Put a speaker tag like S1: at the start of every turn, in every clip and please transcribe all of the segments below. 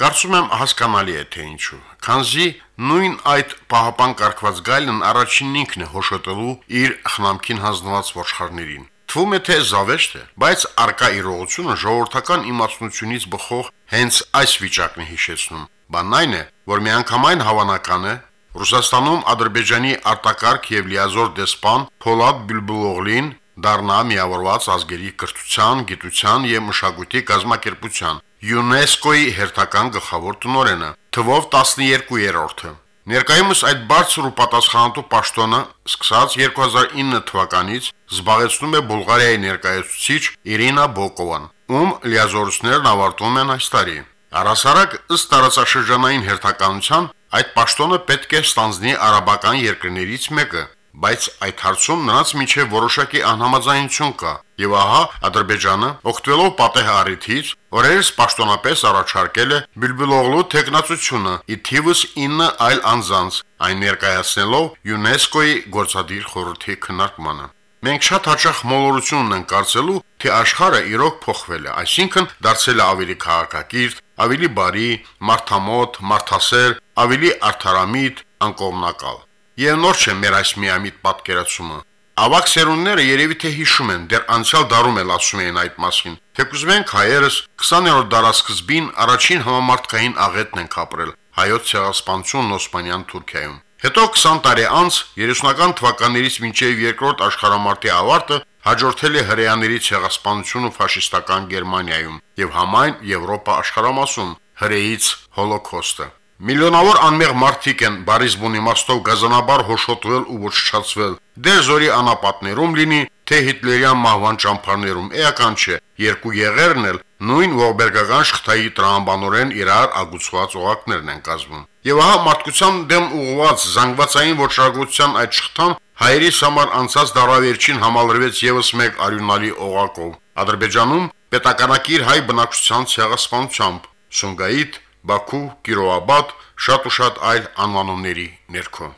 S1: Կարծում եմ հասկանալի է թե ինչու։ Քանզի նույն այդ պահապան կարկված գայլն առաջինն ինքն է հոշոտելու իր խնամքին հանձնված ոչխարներին։ Թվում է թե զավեշտ է, բայց արկա իրողությունը ժողովրդական իմացությունից բխող հենց այս վիճակն է հիշեցնում։ Բանն այն է, որ միանգամայն հավանական է, Ռուսաստանում Ադրբեջանի արտակարգ եւ լիազոր դեսպան Փոլադ Բիլբուլօղլին դառնա միավորված ազգերի կրթության, գիտության եւ մշակույթի կազմակերպության ՅՈՒՆԵՍԿՕ-ի հերթական գլխավոր տնօրենը, թվով 12-րդը։ Ներկայումս այդ բարձր ու պատասխանատու պաշտոնը սկսած 2009 թվականից զբաղեցնում է Բուլղարիայի ներկայացուցիչ Իրինա Բոկովան, ում լիազորություններն ավարտվում են այս տարի։ Առասարակ ըստ տարածաշրջանային հերթականության այդ պաշտոնը պետք է ստանձնի արաբական երկրներից մեկը, բայց այդ հարցում նրանց միջև որոշակի անհամաձայնություն կա, եւ ահա Ադրբեջանը, օգտվելով պատեհ առիթից, օրերս պաշտոնապես առաջարկել է Բիլբիլօղլու տեխնացությունը՝ ի թիվս 9 այլ անձանց, այն ներկայացնելով ՅՈՒՆԵՍԿՕ-ի գործադիր խորհրդի քննարկմանը։ Մենք շատ հաճախ մոլորություն ունենք կարծելու, թե աշխարհը իրոք փոխվել է, այսինքն դարձել է ավելի քաղաքակիրթ, ավելի բարի, մարդամոտ, մարդասեր, ավելի արդարամիտ, անկողմնակալ։ Եվ նոր չէ մեր այս միամիտ պատկերացումը։ Ավակ սերունդները երևի թե հիշում են, դեռ անցյալ դարում էլ ասում էին այդ մասին։ Թեկուզ մենք հայերս 20-րդ դարասկզբին առաջին համամարտկային աղետն ենք ապրել հայոց ցեղասպանություն Օսմանյան Թուրքիայում։ Հետո 20 տարի անց 30-ական թվականներից մինչև երկրորդ աշխարհամարտի ավարտը հաջորդել է հրեաների ցեղասպանությունը ֆաշիստական Գերմանիայում եւ համայն Եվրոպա աշխարհամասում հրեից հոլոկոստը։ Միլիոնավոր անմեղ մարդիկ են բարիս բուն իմաստով գազանաբար հոշոտվել ու ոչնչացվել։ Դեր զորի անապատներում լինի, թե հիտլերյան մահվան ճամփարներում, էական չէ, երկու եղերն էլ նույն ողբերգական շղթայի տրամաբանորեն իրար ագուցված օղակներն են կազմում։ Եվ ահա մարդկության դեմ ուղված զանգվածային ոչրագործության այդ շղթան հայերիս համար անցած դարավերջին համալրվեց եւս մեկ արյունալի օղակով։ Ադրբեջանում պետականակիր հայ բնակչության ցեղասպանությամբ Սունգայիթ, Բաքու, Կիրովաբադ, շատ ու շատ այլ անվանումների ներքո։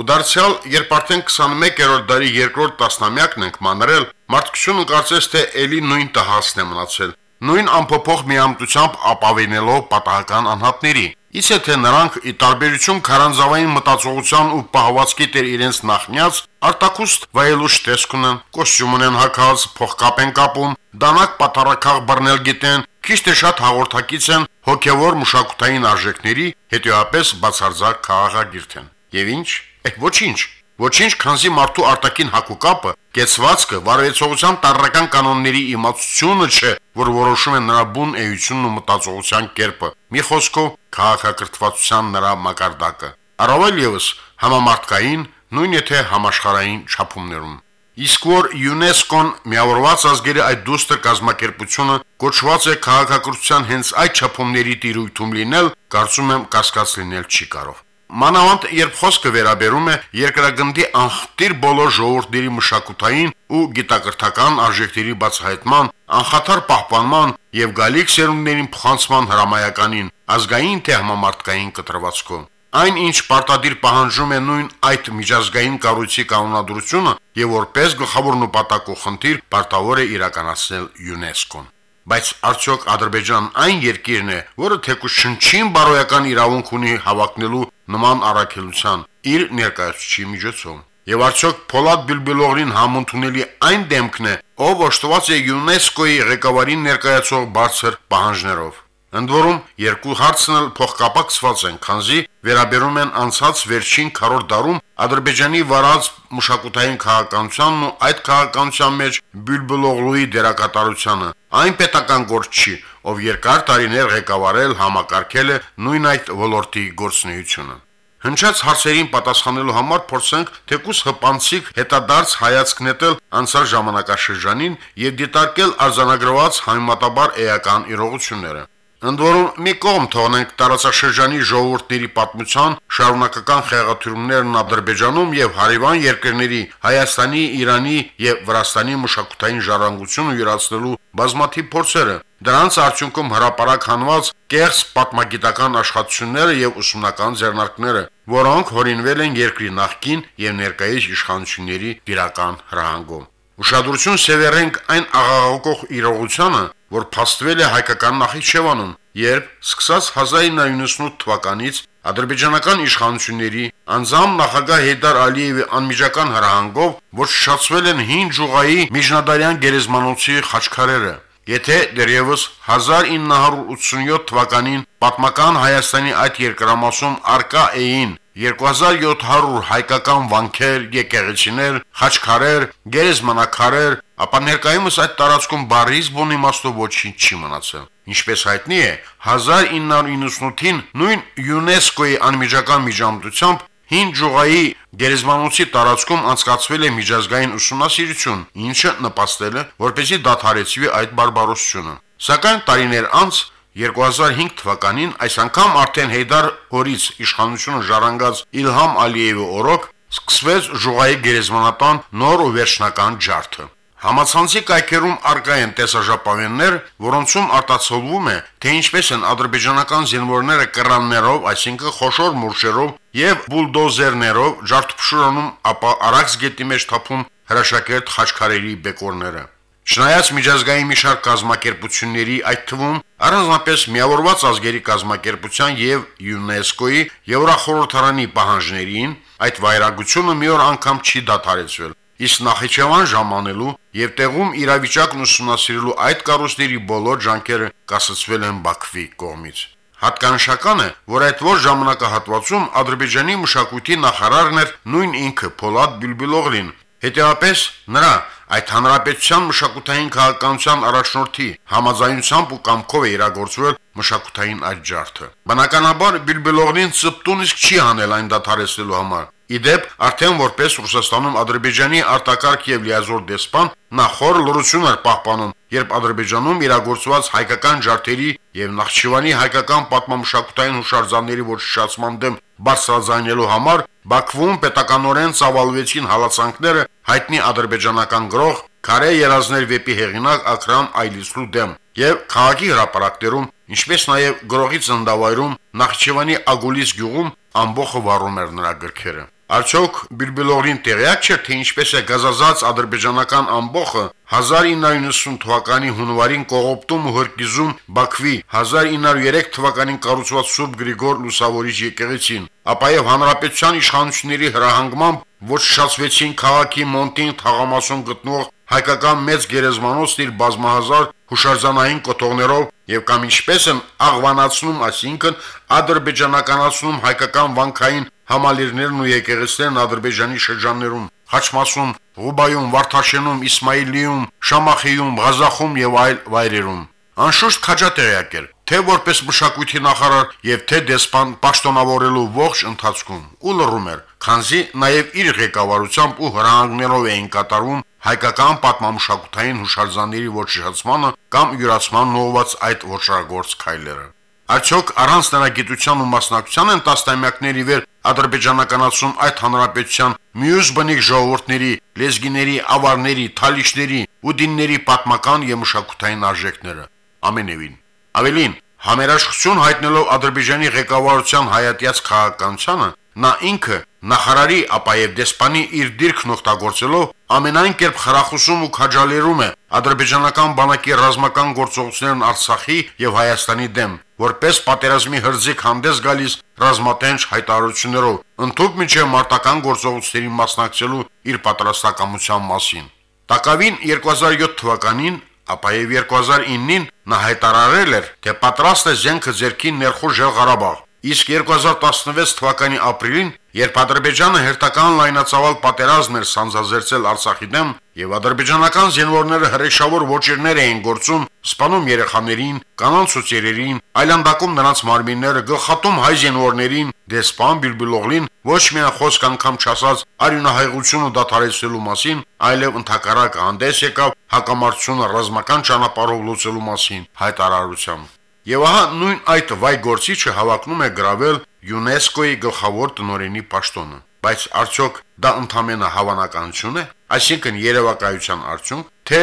S1: Ու դարձյալ, երբ արդեն 21-րդ դարի երկրորդ տասնամյակն ենք մանրել, մարդկությունը կարծես թե ելի նույն տհասն է մնացել, նույն ամփոփող միամտությամբ ապավինելով պատահական անհատների։ Իսկ թե նրանք ի տարբերություն քարանձավային մտածողության ու պահվածքի տեր իրենց նախնյաց արտակուստ վայելուշ տեսք ունեն, կոստյում ունեն հագած, փողկապ են կապում, դանակ պատարակախ բռնել գիտեն, քիչ թե շատ հաղորդակից են հոգևոր մշակութային արժեքների, հետեւապես բացարձակ քաղաքագիրտ են։ Եվ ինչ։ Է ոչինչ։ Ոչինչ, քանզի մարդու արտակին հակուկապը, կեցվածքը, վարվեցողության տարրական կանոնների իմացությունը չէ, որ որոշում է նրա բուն էությունն ու մտածողության կերպը։ Մի խոսքով, քաղաքակրթվածության նրա մակարդակը։ Առավել եւս համամարտկային, նույն եթե համաշխարային չափումներում։ Իսկ որ ՅՈՒՆԵՍԿՕ-ն միավորված ազգերի այդ դուստր կազմակերպությունը կոչված է քաղաքակրթության հենց այդ չափումների տիրույթում լինել, կարծում եմ կասկած լինել չի կարող։ Մանավանդ երբ խոսքը վերաբերում է երկրագնդի անխտիր բոլոր ժողովուրդների մշակութային ու գիտակրթական արժեքների բացահայտման, անխաթար պահպանման եւ գալիք սերունդներին փոխանցման հրամայականին, ազգային թե համամարտկային կտրվածքով։ Այն ինչ պարտադիր պահանջում է նույն այդ միջազգային կառույցի կանոնադրությունը եւ որպես գլխավոր նպատակ ու խնդիր պարտավոր է իրականացնել ՅՈՒՆԵՍԿՕ-ն։ Բայց արդյոք Ադրբեջանն այն երկիրն է, որը թեկուզ շնչին բարոյական իրավունք ունի հավակնելու նման առաքելության իր ներկայացուցիչի միջոցով։ Եվ արդյոք Փոլադ Բիլբիլողին համընդունելի այն դեմքն է, ով օժտված է ՅՈՒՆԵՍԿՕ-ի ղեկավարին ներկայացող բարձր պահանջներով։ Ընդ որում երկու հարցն էլ փոխկապակցված են, քանզի վերաբերում են անցած վերջին քառորդ դարում Ադրբեջանի վարած մշակութային քաղաքականությանն ու այդ քաղաքականության մեջ Բյուլբուլօղլուի դերակատարությանը։ Այն պետական գործ չի, ով երկար տարիներ ղեկավարել, համակարգել է նույն այդ ոլորտի գործունեությունը։ Հնչած հարցերին պատասխանելու համար փորձենք թեկուս հպանցիկ հետադարձ հայացք նետել անցած ժամանակաշրջանին եւ դիտարկել արձանագրված համեմատաբար էական իրողությունները։ Ընդ որում մի կողմ թողնենք տարածաշրջանի ժողովուրդների պատմության շարունակական խեղաթյուրումներն Ադրբեջանում եւ հարևան երկրների Հայաստանի, Իրանի եւ Վրաստանի մշակութային ժառանգությունը յուրացնելու բազմաթիվ փորձերը։ Դրանց արդյունքում հրաապարակ հանված կեղծ պատմագիտական աշխատությունները եւ ուսումնական ձեռնարկները, որոնք հորինվել են երկրի նախկին եւ ներկայիս իշխանությունների դիրական հրահանգում։ Ուշադրություն սևեռենք այն աղաղակող իրողությանը, որ փաստվել է հայկական Նախիջևանում, երբ սկսած 1998 թվականից ադրբեջանական իշխանությունների անձամ նախագահ Հեյդար Ալիևի անմիջական հրահանգով ոչնչացվել են հին ջուղայի միջնադարյան գերեզմանոցի խաչքարերը։ Եթե դեռևս 1987 թվականին պատմական Հայաստանի այդ երկրամասում արկա էին 2700 հայկական վանքեր, եկեղեցիներ, խաչքարեր, գերեզմանակարեր, ապա ներկայումս այդ տարածքում բարիզ բուն իմաստով ոչինչ չի մնացել։ Ինչպես հայտնի է, 1998-ին նույն ՅՈՒՆԵՍԿՕ-ի անմիջական միջամտությամբ Հին ջուղայի գերեզմանոցի տարածքում անցկացվել է միջազգային ուսումնասիրություն, ինչը նպաստել է, որպեսզի դադարեցվի այդ բարբարոսությունը։ Սակայն տարիներ անց 2005 թվականին այս անգամ արդեն Հեյդար օրից իշխանությունը ժառանգած Իլհամ Ալիևի օրոք սկսվեց ջուղայի գերեզմանատան նոր ու վերջնական ջարդը։ Համացանցի կայքերում արկա են տեսաժապավեններ, որոնցում արտացոլվում է, թե ինչպես են ադրբեջանական զինվորները կրաններով, այսինքն խոշոր մուրշերով եւ բուլդոզերներով ջարդփշուրանում, ապա Արաքս գետի մեջ թափում հրաշակերտ խաչքարերի բեկորները։ Չնայած միջազգային մի շարք կազմակերպությունների, այդ թվում առանձնապես միավորված ազգերի կազմակերպության եւ ՅՈՒՆԵՍԿՕ-ի Եվրախորհրդարանի պահանջներին, այդ վայրագությունը մի օր անգամ չի դադարեցվել իսկ Նախիջևան ժամանելու եւ տեղում իրավիճակն ուսումնասիրելու այդ կառույցների բոլոր ջանքերը կասեցվել են Բաքվի կողմից։ Հատկանշական է, որ այդ որ ժամանակահատվածում Ադրբեջանի մշակույթի նախարարն էր նույն ինքը Փոլադ Բիլբիլօղլին, հետեւապես նրա այդ հանրապետության մշակութային քաղաքականության առաջնորդի համաձայնությամբ ու կամքով է իրագործվել մշակութային այդ ջարդը։ Բնականաբար Բիլբիլօղլին ծպտուն իսկ չի անել այն դադարեցնելու համար, Իդեպ, արդեն որպես Ռուսաստանում Ադրբեջանի արտակարգ եւ լիազոր դեսպան նա խոր լրություն էր պահպանում, երբ Ադրբեջանում իրագործված հայկական ջարդերի եւ Նախճիվանի հայկական պատմամշակութային հուշարձանների ոչնչացման դեմ բարձրաձայնելու համար Բաքվում պետականորեն ծավալվեցին հալածանքները հայտնի ադրբեջանական գրող Քարե երազներ վեպի հեղինակ Ակրամ Այլիսլու դեմ եւ քաղաքի հրապարակներում, ինչպես նաեւ գրողի ծնդավայրում Նախճիվանի Ագուլիս գյուղում ամբողը վառում էր նրա գրքերը։ Արդյոք Բիլբիլովին տեղյակ չէ, թե ինչպես է գազազած ադրբեջանական ամբողը 1990 թվականի հունվարին կողոպտում ու հրկիզում Բաքվի 1903 թվականին կառուցված Սուրբ Գրիգոր Լուսավորիչ եկեղեցին, ապա եւ հանրապետության իշխանությունների հրահանգմամբ ոչնչացվեցին քաղաքի Մոնտին թաղամասում գտնող հայկական մեծ գերեզմանոցն իր բազմահազար հուշարձանային կոթողներով եւ կամ ինչպես են աղվանացնում, այսինքն ադրբեջանականացնում հայկական վանքային համալիրներն ու եկեղեցիներն Ադրբեջանի շրջաններում, Խաչմասում, Ղուբայում, Վարդաշենում, Իսմայիլիում, Շամախիում, Ղազախում եւ այլ վայրերում։ Անշուշտ քաջատեղյակ էր, թե որպես մշակույթի նախարար եւ թե դեսպան պաշտոնավորելու ողջ ընթացքում ու լռում էր, քանզի նաեւ իր ղեկավարությամբ ու հրահանգներով էին կատարվում հայկական պատմամշակութային հուշարձանների ոչնչացմանը կամ յուրացման նոված այդ ոչրագործ քայլերը։ Արդյոք առանց նրա գիտության ու մասնակցության են տասնամյակների վեր ադրբեջանականացում այդ հանրապետության մյուս բնիկ ժողովուրդների, լեզգիների, ավարների, թալիշների ու դինների պատմական եւ մշակութային արժեքները։ Ամենևին։ Ավելին, համերաշխություն հայտնելով Ադրբեջանի ղեկավարության հայատյաց քաղաքականությանը, նա ինքը նախարարի, ապա եւ դեսպանի իր դիրքն օգտագործելով ամենայն կերպ խրախուսում ու քաջալերում է ադրբեջանական բանակի ռազմական գործողություններն Արցախի եւ Հայաստանի դեմ, որպես պատերազմի հրձիկ հանդես գալիս ռազմատենչ հայտարարություններով, ընդཐུպ միջև մարտական գործողությունների մասնակցելու իր պատրաստակամության մասին։ Տակավին 2007 թվականին ապա եւ 2009-ին նա հայտարարել էր, թե պատրաստ է զենքը ձերքին ներխուժել Ղարաբաղ։ Իսկ 2016 թվականի ապրիլին, երբ Ադրբեջանը հերթական լայնածավալ պատերազմ էր սանձազերծել Արցախի դեմ եւ ադրբեջանական զինվորները հրեշավոր ոչիրներ էին գործում, սպանում երեխաներին, կանանց ու ծերերին, այլանդակում նրանց մարմինները, գլխատում հայ զինվորներին, դեսպան Բիլբիլօղլին ոչ միայն խոսք անգամ չասած արյունահայղությունը դադարեցնելու մասին, այլև ընդհակառակը հանդես եկավ հակամարտությունը ռազմական ճանապարհով լուծելու մասին հայտարարությամբ։ Եվ ահա նույն այդ վայ գործիչը հավակնում է գravel ՅՈՒՆԵՍԿՕ-ի գլխավոր տնօրենի պաշտոնը։ Բայց արդյոք դա ընդհանրապես հավանականություն է, այսինքն երևակայության արդյունք, թե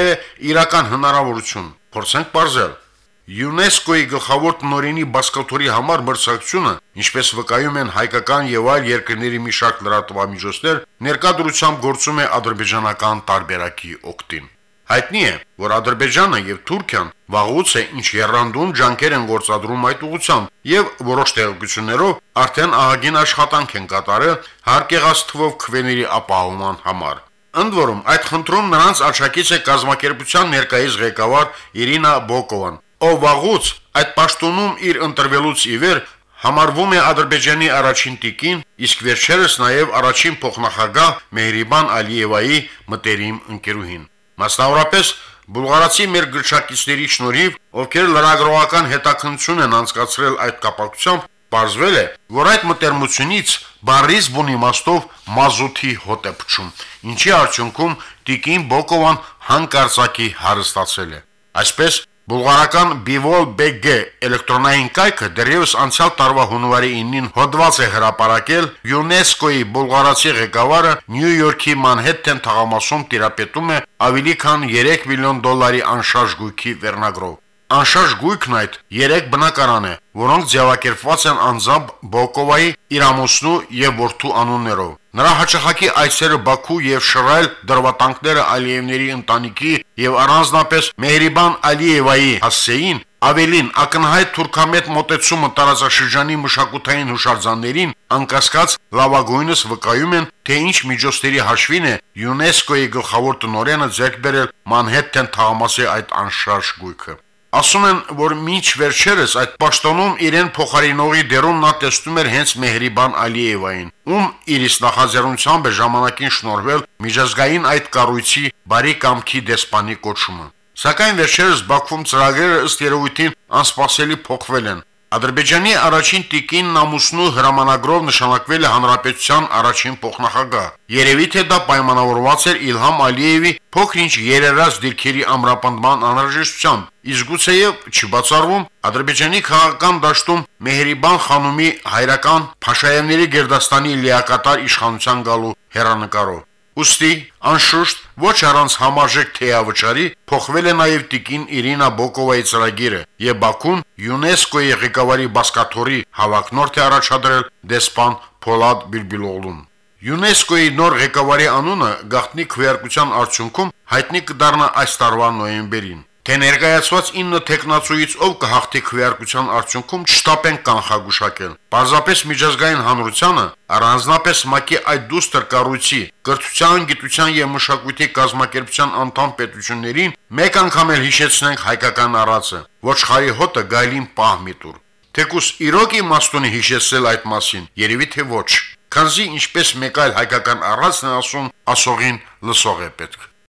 S1: իրական հնարավորություն։ Փորձենք բարձել։ ՅՈՒՆԵՍԿՕ-ի գլխավոր տնօրենի բասկաթորի համար մրցակցությունը, ինչպես վկայում են հայկական եւ այլ երկրների մի շարք լրատվամիջոցներ, ներկայդրությամբ գործում է ադրբեջանական տարբերակի օկտին։ Հայտնի է, որ Ադրբեջանը եւ Թուրքիան վաղուց է ինչ երանդուն ջանքեր են գործադրում այդ ուղությամբ եւ որոշ տեղեկություններով արդեն ահագին աշխատանք են կատարել հարկեղած թվով քվեների ապահովման համար։ Ընդ որում, այդ խնդրում նրանց աչակից է կազմակերպության ներկայիս ղեկավար Իրինա Բոկովան, ով վաղուց այդ պաշտոնում իր ընտրվելուց ի վեր համարվում է Ադրբեջանի առաջին տիկին, իսկ վերջերս նաև առաջին փոխնախագահ Մեհրիբան Ալիևայի մտերիմ ընկերուհին։ Մասնավորապես Բուլղարացի մեր գրչակիցների շնորհիվ, ովքեր լրագրողական հետաքննություն են անցկացրել այդ կապակցությամբ, Պարզվել է, որ այդ մտերմությունից բարիս բուն իմաստով մազութի հոտ է փչում, ինչի արդյունքում Տիկին Բոկովան հանկարծակի հարստացել է։ Այսպես Բուլղարական Bivol BG էլեկտրոնային կայքը դեռևս անցյալ տարվա հունվարի 9-ին հոդված է հրապարակել ՅՈՒՆԵՍԿՕ-ի բուլղարացի ղեկավարը Նյու Յորքի Մանհեթեն թաղամասում տիրապետում է ավելի քան 3 միլիոն դոլարի անշարժ գույքի վերնագրով։ Անշարժ գույքն այդ 3 բնակարան է, որոնք ձևակերպված են անձամբ Բոկովայի, Իրամուսնու եւ Որթու անուններով։ Նրա հաճախակի այցերը Բաքու եւ Շռայլ դրվատանքները Ալիևների ընտանիքի եւ առանձնապես Մեհրիբան Ալիևայի հասեին Ավելին ակնհայտ թուրքամետ մոտեցումը տարածաշրջանի մշակութային հուշարձաններին անկասկած լավագույնս վկայում են, թե ինչ միջոցների հաշվին է ՅՈՒՆԵՍԿՕ-ի գլխավոր տնօրենը ձեռք բերել Մանհեթեն թաղամասի այդ անշարժ գույքը։ Ասում են, որ մինչ վերջերս այդ պաշտոնում իրեն փոխարինողի դերում նա տեսնում էր հենց Մեհրիբան Ալիևային, ում իր նախաձեռնությամբ է ժամանակին շնորհվել միջազգային այդ կառույցի բարի կամքի դեսպանի կոչումը։ Սակայն վերջերս Բաքվում ծրագրերը ըստ երևույթին անսպասելի փոխվել են, Ադրբեջանի առաջին տիկին Նամուսնու հրամանագրով նշանակվել է հանրապետության առաջին փոխնախագահ։ Երևի թե դա պայմանավորված էր Իլհամ Ալիևի փոքրինչ երերած դիրքերի ամրապնդման անհրաժեշտությամբ։ Իսկ գուցեև չբացառվում Ադրբեջանի քաղաքական դաշտում Մեհրիբան խանումի հայրական Փաշաևների Գերդաստանի լիակատար իշխանության գալու հերանեկարով։ Ոստի անշուշտ ոչ առանց համարժեք թեավճարի փոխվել է նաև Տիկին Իրինա Բոկովայի ծրագիրը եւ Բաքուն ՅՈՒՆԵՍԿՕ-ի ղեկավարի բասկաթորի հավակնորդ է առաջադրել դեսպան Փոլադ Բիլբիլօղլուն։ ՅՈՒՆԵՍԿՕ-ի նոր ղեկավարի անունը գաղտնի քվեարկության արդյունքում հայտնի կդառնա այս տարվա նոյեմբերին թե ներկայացված 9 տեխնացուից ով կհաղթի քվեարկության արդյունքում չտապեն կանխագուշակել։ Պարզապես միջազգային հանրությանը, առանձնապես ՄԱԿ-ի այդ դուստր կառույցի, կրթության, գիտության եւ մշակույթի կազմակերպության անդամ պետություններին մեկ անգամ էլ հիշեցնենք հայկական առածը։ Ոչխարի հոտը գայլին պահ միտուր։ Թեկուս իրոք իմաստունի հիշեցնել այդ մասին, երևի թե ոչ։ Քանզի ինչպես մեկ այլ հայկական առածն ասում, ասողին լսող է պետք։